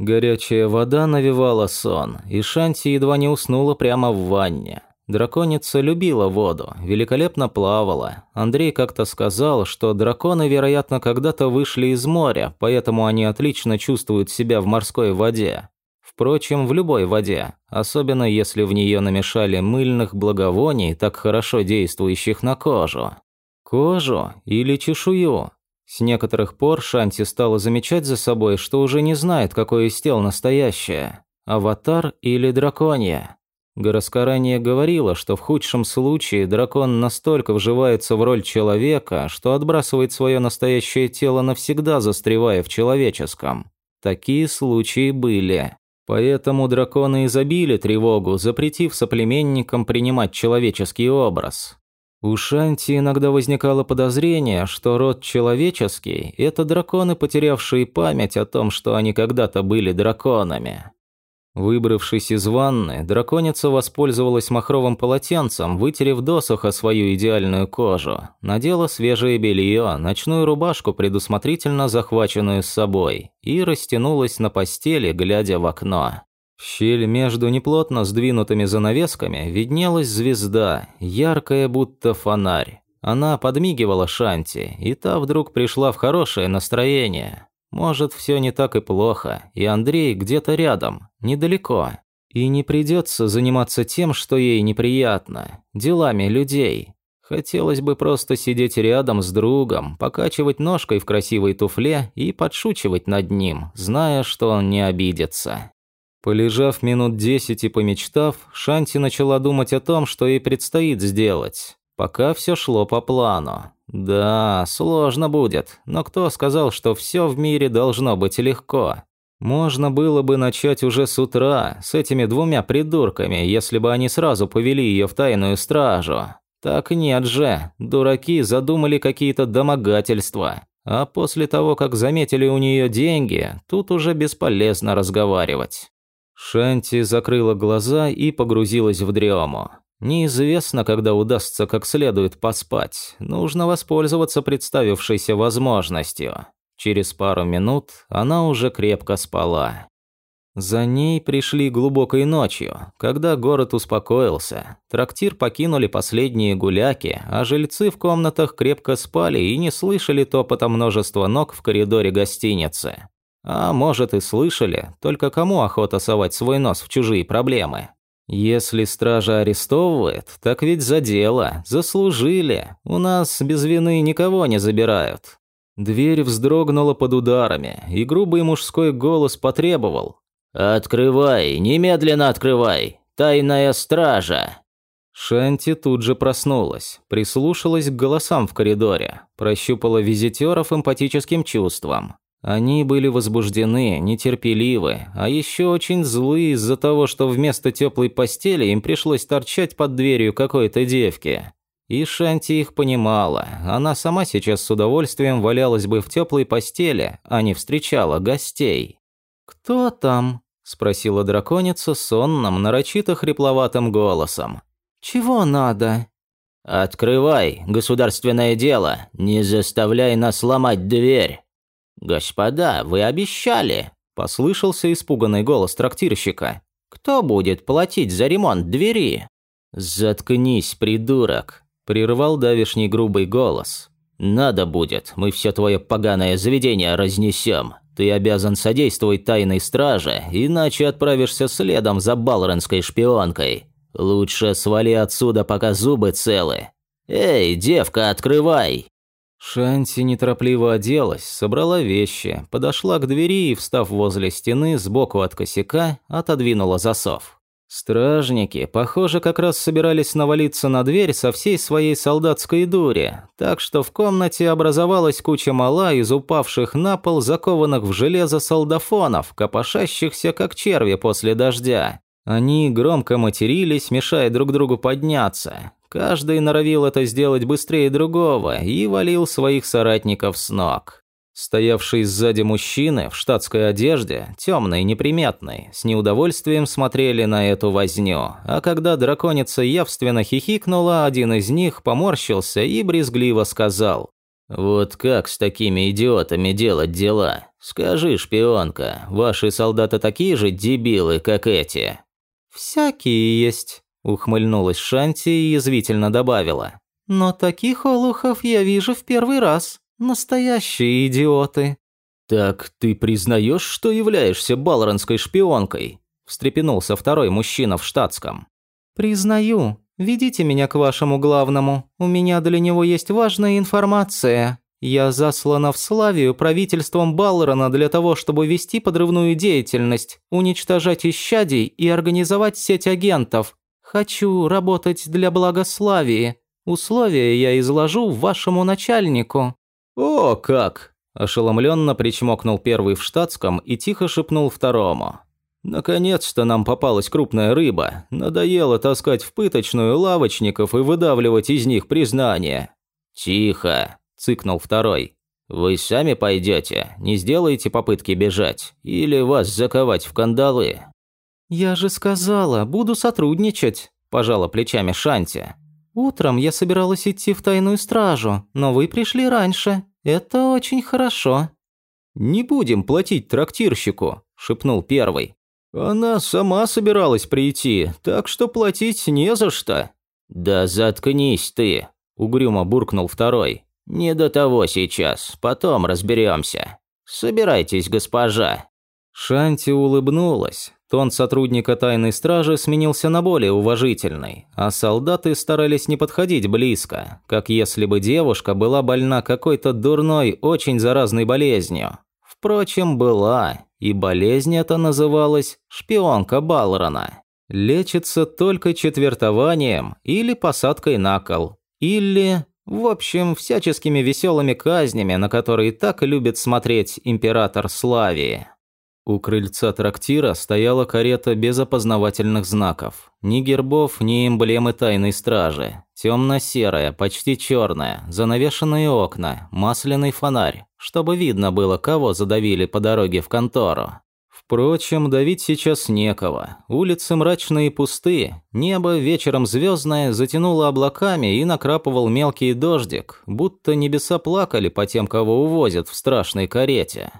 Горячая вода навевала сон, и Шанти едва не уснула прямо в ванне. Драконица любила воду, великолепно плавала. Андрей как-то сказал, что драконы, вероятно, когда-то вышли из моря, поэтому они отлично чувствуют себя в морской воде. Впрочем, в любой воде, особенно если в нее намешали мыльных благовоний, так хорошо действующих на кожу. Кожу или чешую? С некоторых пор Шанти стала замечать за собой, что уже не знает, какое из тел настоящее – аватар или драконья. Гороскарание говорило, что в худшем случае дракон настолько вживается в роль человека, что отбрасывает свое настоящее тело навсегда, застревая в человеческом. Такие случаи были. Поэтому драконы изобили тревогу, запретив соплеменникам принимать человеческий образ. У Шанти иногда возникало подозрение, что род человеческий – это драконы, потерявшие память о том, что они когда-то были драконами. Выбравшись из ванны, драконица воспользовалась махровым полотенцем, вытерев досуха свою идеальную кожу, надела свежее белье, ночную рубашку, предусмотрительно захваченную с собой, и растянулась на постели, глядя в окно. В щель между неплотно сдвинутыми занавесками виднелась звезда, яркая будто фонарь. Она подмигивала Шанти, и та вдруг пришла в хорошее настроение. Может, все не так и плохо, и Андрей где-то рядом, недалеко. И не придется заниматься тем, что ей неприятно, делами людей. Хотелось бы просто сидеть рядом с другом, покачивать ножкой в красивой туфле и подшучивать над ним, зная, что он не обидится. Полежав минут десять и помечтав, Шанти начала думать о том, что ей предстоит сделать. Пока все шло по плану. Да, сложно будет, но кто сказал, что все в мире должно быть легко? Можно было бы начать уже с утра, с этими двумя придурками, если бы они сразу повели ее в тайную стражу. Так нет же, дураки задумали какие-то домогательства. А после того, как заметили у нее деньги, тут уже бесполезно разговаривать. Шанти закрыла глаза и погрузилась в дрему. Неизвестно, когда удастся как следует поспать. Нужно воспользоваться представившейся возможностью. Через пару минут она уже крепко спала. За ней пришли глубокой ночью, когда город успокоился. Трактир покинули последние гуляки, а жильцы в комнатах крепко спали и не слышали топота множества ног в коридоре гостиницы. А может и слышали, только кому охота совать свой нос в чужие проблемы? Если стража арестовывает, так ведь за дело, заслужили. У нас без вины никого не забирают. Дверь вздрогнула под ударами, и грубый мужской голос потребовал. «Открывай, немедленно открывай! Тайная стража!» Шанти тут же проснулась, прислушалась к голосам в коридоре, прощупала визитеров эмпатическим чувством. Они были возбуждены, нетерпеливы, а еще очень злые из-за того, что вместо теплой постели им пришлось торчать под дверью какой-то девки. И Шанти их понимала, она сама сейчас с удовольствием валялась бы в теплой постели, а не встречала гостей. «Кто там?» – спросила драконица сонным, нарочито хрипловатым голосом. «Чего надо?» «Открывай, государственное дело, не заставляй нас ломать дверь». «Господа, вы обещали!» – послышался испуганный голос трактирщика. «Кто будет платить за ремонт двери?» «Заткнись, придурок!» – прервал давишний грубый голос. «Надо будет, мы все твое поганое заведение разнесем. Ты обязан содействовать тайной страже, иначе отправишься следом за балренской шпионкой. Лучше свали отсюда, пока зубы целы. Эй, девка, открывай!» Шанти неторопливо оделась, собрала вещи, подошла к двери и, встав возле стены сбоку от косяка, отодвинула засов. Стражники, похоже, как раз собирались навалиться на дверь со всей своей солдатской дури, так что в комнате образовалась куча мала из упавших на пол закованных в железо солдафонов, копошащихся как черви после дождя. Они громко матерились, мешая друг другу подняться. Каждый норовил это сделать быстрее другого и валил своих соратников с ног. Стоявший сзади мужчины в штатской одежде, темной, неприметной, с неудовольствием смотрели на эту возню, а когда драконица явственно хихикнула, один из них поморщился и брезгливо сказал «Вот как с такими идиотами делать дела? Скажи, шпионка, ваши солдаты такие же дебилы, как эти?» «Всякие есть», – ухмыльнулась Шанти и язвительно добавила. «Но таких олухов я вижу в первый раз. Настоящие идиоты». «Так ты признаешь, что являешься балронской шпионкой?» – встрепенулся второй мужчина в штатском. «Признаю. Ведите меня к вашему главному. У меня для него есть важная информация. Я заслана в Славию правительством Балрона для того, чтобы вести подрывную деятельность, уничтожать исчадий и организовать сеть агентов. Хочу работать для блага Славии. Условия я изложу вашему начальнику». «О, как!» – ошеломленно причмокнул первый в штатском и тихо шепнул второму. «Наконец-то нам попалась крупная рыба. Надоело таскать в пыточную лавочников и выдавливать из них признание». «Тихо!» – цыкнул второй. «Вы сами пойдете, не сделаете попытки бежать, или вас заковать в кандалы?» «Я же сказала, буду сотрудничать», – пожала плечами Шанти. «Утром я собиралась идти в тайную стражу, но вы пришли раньше. Это очень хорошо». «Не будем платить трактирщику», – шепнул первый. «Она сама собиралась прийти, так что платить не за что». «Да заткнись ты», – угрюмо буркнул второй. «Не до того сейчас, потом разберемся. Собирайтесь, госпожа». Шанти улыбнулась. Тон сотрудника тайной стражи сменился на более уважительный, а солдаты старались не подходить близко, как если бы девушка была больна какой-то дурной, очень заразной болезнью. Впрочем, была, и болезнь эта называлась шпионка Балрона. Лечится только четвертованием или посадкой на кол, или, в общем, всяческими веселыми казнями, на которые так любит смотреть император Славии. У крыльца трактира стояла карета без опознавательных знаков. Ни гербов, ни эмблемы тайной стражи. Темно-серая, почти черная, занавешенные окна, масляный фонарь, чтобы видно было, кого задавили по дороге в контору. Впрочем, давить сейчас некого. Улицы мрачные и пустые, небо вечером звездное затянуло облаками и накрапывал мелкий дождик, будто небеса плакали по тем, кого увозят в страшной карете.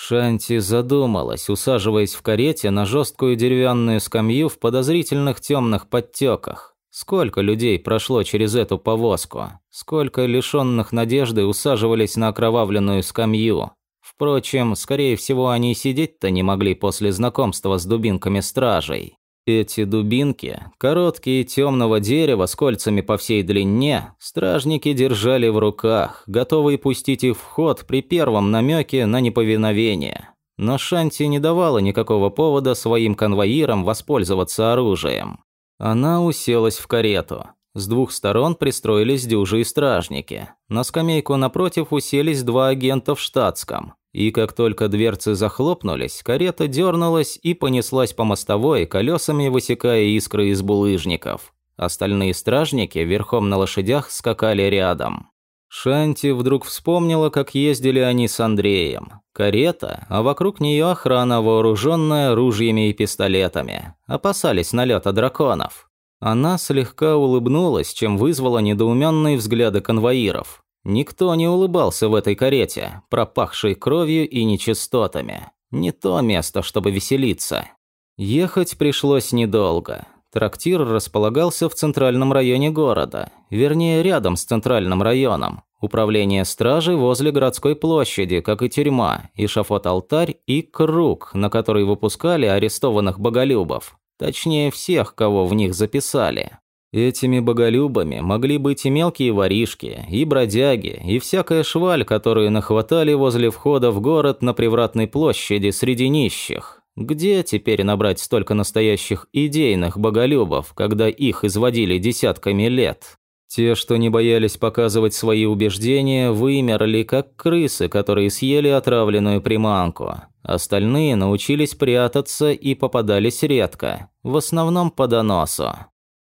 Шанти задумалась, усаживаясь в карете на жесткую деревянную скамью в подозрительных темных подтеках. Сколько людей прошло через эту повозку? Сколько лишенных надежды усаживались на окровавленную скамью? Впрочем, скорее всего, они сидеть-то не могли после знакомства с дубинками стражей. Эти дубинки, короткие темного дерева с кольцами по всей длине, стражники держали в руках, готовые пустить их в ход при первом намеке на неповиновение. Но Шанти не давала никакого повода своим конвоирам воспользоваться оружием. Она уселась в карету. С двух сторон пристроились дюжи и стражники. На скамейку напротив уселись два агента в штатском. И как только дверцы захлопнулись, карета дернулась и понеслась по мостовой, колесами высекая искры из булыжников. Остальные стражники верхом на лошадях скакали рядом. Шанти вдруг вспомнила, как ездили они с Андреем. Карета, а вокруг нее охрана, вооруженная ружьями и пистолетами. Опасались налета драконов. Она слегка улыбнулась, чем вызвала недоуменные взгляды конвоиров. Никто не улыбался в этой карете, пропахшей кровью и нечистотами. Не то место, чтобы веселиться. Ехать пришлось недолго. Трактир располагался в центральном районе города, вернее, рядом с центральным районом. Управление стражи возле городской площади, как и тюрьма, и шафот-алтарь, и круг, на который выпускали арестованных боголюбов. Точнее, всех, кого в них записали. Этими боголюбами могли быть и мелкие воришки, и бродяги, и всякая шваль, которую нахватали возле входа в город на привратной площади среди нищих. Где теперь набрать столько настоящих идейных боголюбов, когда их изводили десятками лет? Те, что не боялись показывать свои убеждения, вымерли, как крысы, которые съели отравленную приманку. Остальные научились прятаться и попадались редко, в основном по доносу.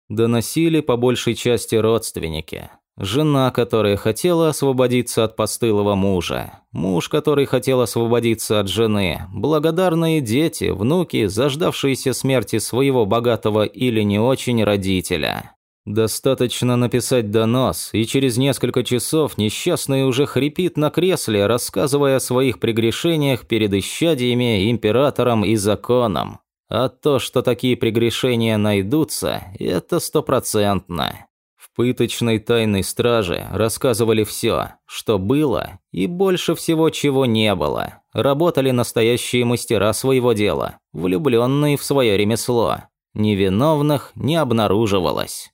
Доносили по большей части родственники. Жена, которая хотела освободиться от постылого мужа. Муж, который хотел освободиться от жены. Благодарные дети, внуки, заждавшиеся смерти своего богатого или не очень родителя. Достаточно написать донос, и через несколько часов несчастный уже хрипит на кресле, рассказывая о своих прегрешениях перед исчадиями, императором и законом. А то, что такие прегрешения найдутся, это стопроцентно. В пыточной тайной страже рассказывали все, что было, и больше всего чего не было. Работали настоящие мастера своего дела, влюбленные в свое ремесло. Невиновных не обнаруживалось.